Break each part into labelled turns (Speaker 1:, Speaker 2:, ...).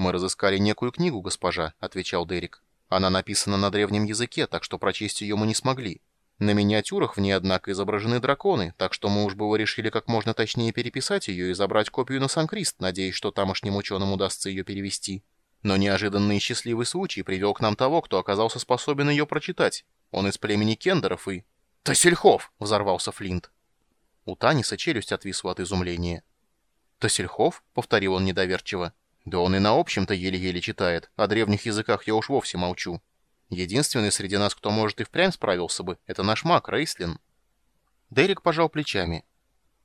Speaker 1: «Мы разыскали некую книгу, госпожа», — отвечал Дерек. «Она написана на древнем языке, так что прочесть ее мы не смогли. На миниатюрах в ней, однако, изображены драконы, так что мы уж было решили как можно точнее переписать ее и забрать копию на Санкрист, надеясь, что тамошним ученым удастся ее перевести. Но неожиданный счастливый случай привел к нам того, кто оказался способен ее прочитать. Он из племени Кендеров и... «Тассельхов!» — взорвался Флинт. У Таниса челюсть отвисла от изумления. «Тассельхов?» — повторил он недоверчиво. «Да он и на общем-то еле-еле читает, о древних языках я уж вовсе молчу». Единственный среди нас, кто может и впрямь справился бы, это наш маг Рейслин. Дерек пожал плечами.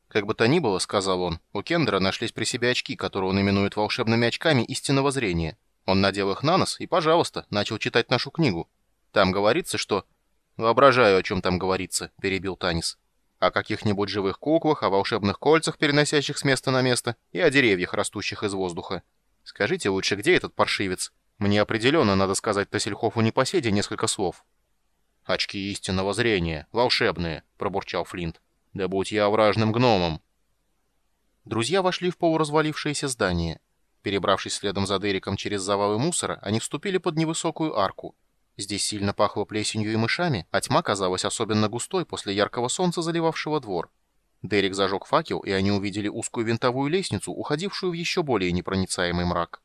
Speaker 1: Как бы то ни было, сказал он, у Кендера нашлись при себе очки, которые он именует волшебными очками истинного зрения. Он надел их на нос и, пожалуйста, начал читать нашу книгу. Там говорится, что... «Воображаю, о чем там говорится», — перебил Танис. «О каких-нибудь живых куклах, о волшебных кольцах, переносящих с места на место, и о деревьях, растущих из воздуха. Скажите лучше, где этот паршивец? Мне определенно надо сказать Тассельхофу непоседе несколько слов. «Очки истинного зрения, волшебные», — пробурчал Флинт. «Да будь я вражным гномом». Друзья вошли в полуразвалившееся здание. Перебравшись следом за Дериком через завалы мусора, они вступили под невысокую арку. Здесь сильно пахло плесенью и мышами, а тьма казалась особенно густой после яркого солнца, заливавшего двор. Дерек зажег факел, и они увидели узкую винтовую лестницу, уходившую в еще более непроницаемый мрак.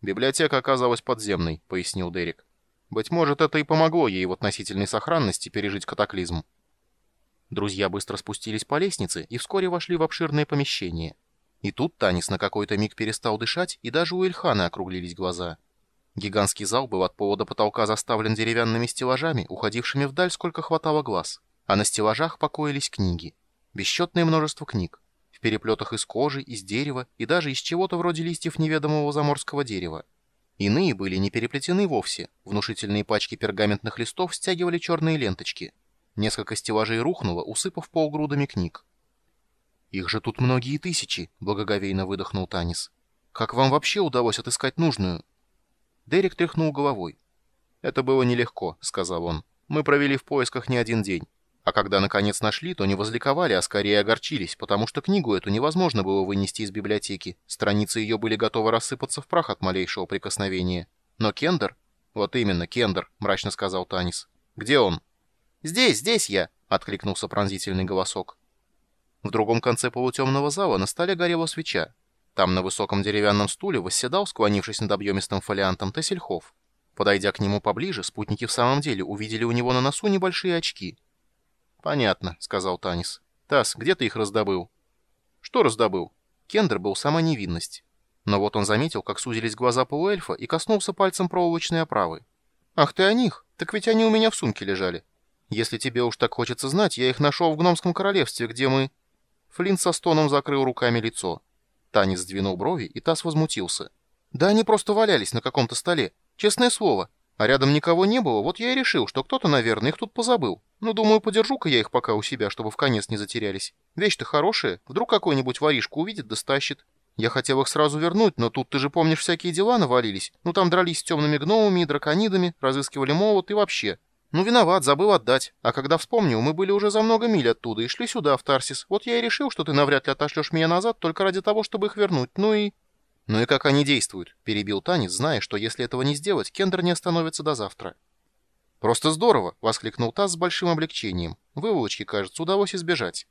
Speaker 1: «Библиотека оказалась подземной», — пояснил Дерек. «Быть может, это и помогло ей в относительной сохранности пережить катаклизм». Друзья быстро спустились по лестнице и вскоре вошли в обширное помещение. И тут Танис на какой-то миг перестал дышать, и даже у Ильхана округлились глаза. Гигантский зал был от пола до потолка заставлен деревянными стеллажами, уходившими вдаль, сколько хватало глаз. А на стеллажах покоились книги. Бесчетное множество книг переплетах из кожи, из дерева и даже из чего-то вроде листьев неведомого заморского дерева. Иные были не переплетены вовсе, внушительные пачки пергаментных листов стягивали черные ленточки. Несколько стеллажей рухнуло, усыпав полгрудами книг. «Их же тут многие тысячи», — благоговейно выдохнул Танис. «Как вам вообще удалось отыскать нужную?» Дерек тряхнул головой. «Это было нелегко», — сказал он. «Мы провели в поисках не один день. А когда наконец нашли, то не возликовали, а скорее огорчились, потому что книгу эту невозможно было вынести из библиотеки. Страницы ее были готовы рассыпаться в прах от малейшего прикосновения. Но Кендер... Вот именно, Кендер, мрачно сказал Танис. Где он? Здесь, здесь я, откликнулся пронзительный голосок. В другом конце полутемного зала на столе горела свеча. Там на высоком деревянном стуле восседал, склонившись над объемистым фолиантом, Тессельхов. Подойдя к нему поближе, спутники в самом деле увидели у него на носу небольшие очки — «Понятно», — сказал Танис. «Тасс, где ты их раздобыл?» «Что раздобыл?» Кендер был сама невинность. Но вот он заметил, как сузились глаза полуэльфа и коснулся пальцем проволочной оправы. «Ах ты о них! Так ведь они у меня в сумке лежали. Если тебе уж так хочется знать, я их нашел в гномском королевстве, где мы...» Флинт со стоном закрыл руками лицо. Танис сдвинул брови, и Тасс возмутился. «Да они просто валялись на каком-то столе. Честное слово. А рядом никого не было, вот я и решил, что кто-то, наверное, их тут позабыл. Ну, думаю, подержу-ка я их пока у себя, чтобы в конец не затерялись. Вещь-то хорошая, вдруг какой-нибудь воришку увидит да стащит. Я хотел их сразу вернуть, но тут, ты же помнишь, всякие дела навалились. Ну, там дрались с темными гномами и драконидами, разыскивали молот и вообще. Ну, виноват, забыл отдать. А когда вспомнил, мы были уже за много миль оттуда и шли сюда, в Тарсис. Вот я и решил, что ты навряд ли отошлешь меня назад только ради того, чтобы их вернуть. Ну и... «Ну и как они действуют?» — перебил Танис, зная, что если этого не сделать, Кендер не остановится до завтра. «Просто здорово!» — воскликнул Таз с большим облегчением. «Выволочки, кажется, удалось избежать».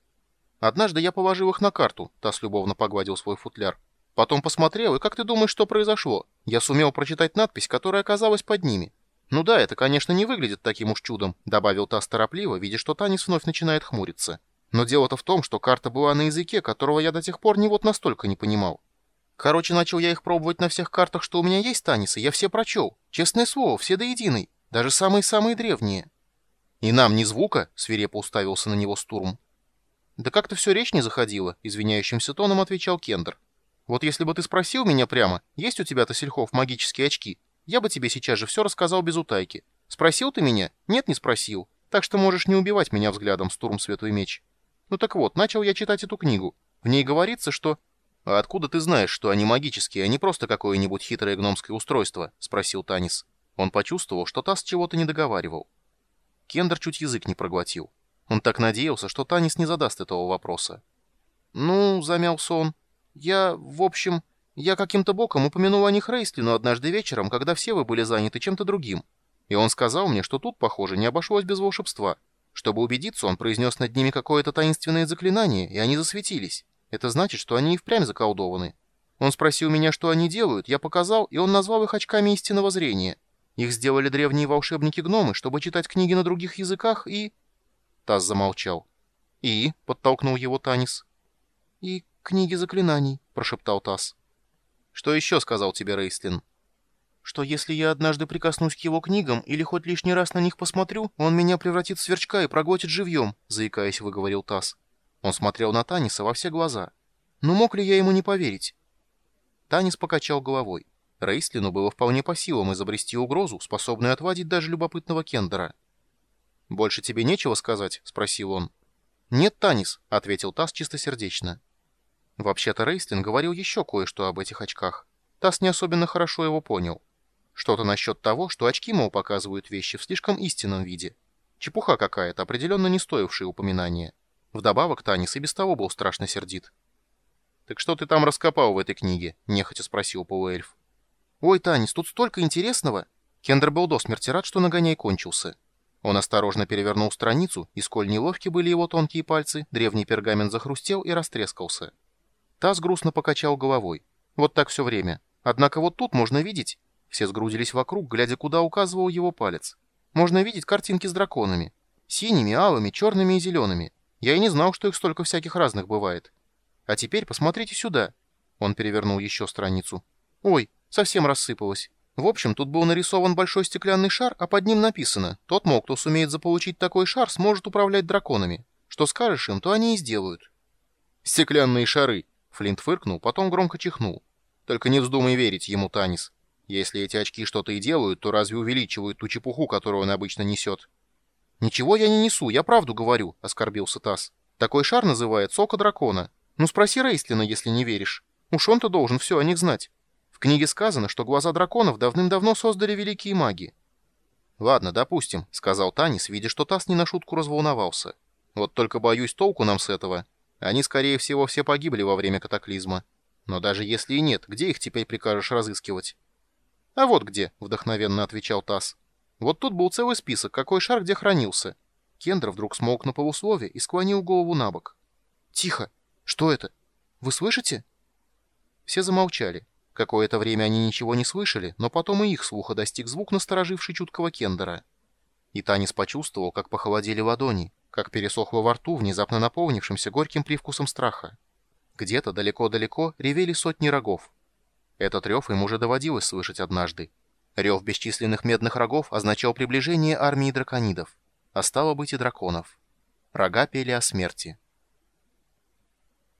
Speaker 1: «Однажды я положил их на карту», — Таз любовно погладил свой футляр. «Потом посмотрел, и как ты думаешь, что произошло? Я сумел прочитать надпись, которая оказалась под ними». «Ну да, это, конечно, не выглядит таким уж чудом», — добавил Таз торопливо, видя, что Танис вновь начинает хмуриться. «Но дело-то в том, что карта была на языке, которого я до тех пор не вот настолько не понимал. Короче, начал я их пробовать на всех картах, что у меня есть, Таниса, я все прочел. Честное слово, все до единой. Даже самые-самые древние. И нам ни звука, свирепо уставился на него Стурм. Да как-то все речь не заходила, извиняющимся тоном отвечал Кендер. Вот если бы ты спросил меня прямо, есть у тебя-то сельхов магические очки, я бы тебе сейчас же все рассказал без утайки. Спросил ты меня? Нет, не спросил. Так что можешь не убивать меня взглядом, Стурм Светлый Меч. Ну так вот, начал я читать эту книгу. В ней говорится, что... «А откуда ты знаешь, что они магические, а не просто какое-нибудь хитрое гномское устройство?» — спросил Танис. Он почувствовал, что Тасс чего-то не договаривал. Кендер чуть язык не проглотил. Он так надеялся, что Танис не задаст этого вопроса. «Ну, — замялся он, — я, в общем, Я каким-то боком упомянул о них Рейслину однажды вечером, когда все вы были заняты чем-то другим. И он сказал мне, что тут, похоже, не обошлось без волшебства. Чтобы убедиться, он произнес над ними какое-то таинственное заклинание, и они засветились. Это значит, что они и впрямь заколдованы. Он спросил меня, что они делают, я показал, и он назвал их очками истинного зрения. Их сделали древние волшебники-гномы, чтобы читать книги на других языках, и...» Таз замолчал. «И?» — подтолкнул его Танис. «И книги заклинаний», — прошептал Таз. «Что еще?» — сказал тебе Рейслин. «Что если я однажды прикоснусь к его книгам или хоть лишний раз на них посмотрю, он меня превратит в сверчка и проглотит живьем», — заикаясь, выговорил Таз. Он смотрел на Таниса во все глаза. «Ну мог ли я ему не поверить?» Танис покачал головой. Рейслину было вполне по силам изобрести угрозу, способную отвадить даже любопытного Кендера. «Больше тебе нечего сказать?» — спросил он. «Нет, Танис», — ответил Тасс чистосердечно. Вообще-то Рейслин говорил еще кое-что об этих очках. Тасс не особенно хорошо его понял. Что-то насчет того, что очки, мол, показывают вещи в слишком истинном виде. Чепуха какая-то, определенно не стоившая упоминания. Вдобавок Танис и без того был страшно сердит. «Так что ты там раскопал в этой книге?» — нехотя спросил полуэльф. «Ой, Танис, тут столько интересного!» Кендер был до смерти рад, что нагоняй кончился. Он осторожно перевернул страницу, и сколь неловки были его тонкие пальцы, древний пергамент захрустел и растрескался. Таз грустно покачал головой. Вот так все время. Однако вот тут можно видеть... Все сгрудились вокруг, глядя, куда указывал его палец. Можно видеть картинки с драконами. Синими, алыми, черными и зелеными. Я и не знал, что их столько всяких разных бывает. А теперь посмотрите сюда». Он перевернул еще страницу. «Ой, совсем рассыпалось. В общем, тут был нарисован большой стеклянный шар, а под ним написано «Тот, мол, кто сумеет заполучить такой шар, сможет управлять драконами. Что скажешь им, то они и сделают». «Стеклянные шары!» Флинт фыркнул, потом громко чихнул. «Только не вздумай верить ему, Танис. Если эти очки что-то и делают, то разве увеличивают ту чепуху, которую он обычно несет?» «Ничего я не несу, я правду говорю», — оскорбился Тасс. «Такой шар называют сока дракона. Ну спроси Рейслина, если не веришь. Уж он-то должен все о них знать. В книге сказано, что глаза драконов давным-давно создали великие маги. «Ладно, допустим», — сказал Танис, видя, что Тасс не на шутку разволновался. «Вот только боюсь толку нам с этого. Они, скорее всего, все погибли во время катаклизма. Но даже если и нет, где их теперь прикажешь разыскивать?» «А вот где», — вдохновенно отвечал Тасс. «Вот тут был целый список, какой шар где хранился». Кендра вдруг смолк на полуслове и склонил голову на бок. «Тихо!» «Что это? Вы слышите?» Все замолчали. Какое-то время они ничего не слышали, но потом и их слуха достиг звук, настороживший чуткого Кендера. И Танис почувствовал, как похолодели ладони, как пересохло во рту, внезапно наполнившимся горьким привкусом страха. Где-то далеко-далеко ревели сотни рогов. Этот рев им уже доводилось слышать однажды. Рев бесчисленных медных рогов означал приближение армии драконидов, а стало быть и драконов. Рога пели о смерти.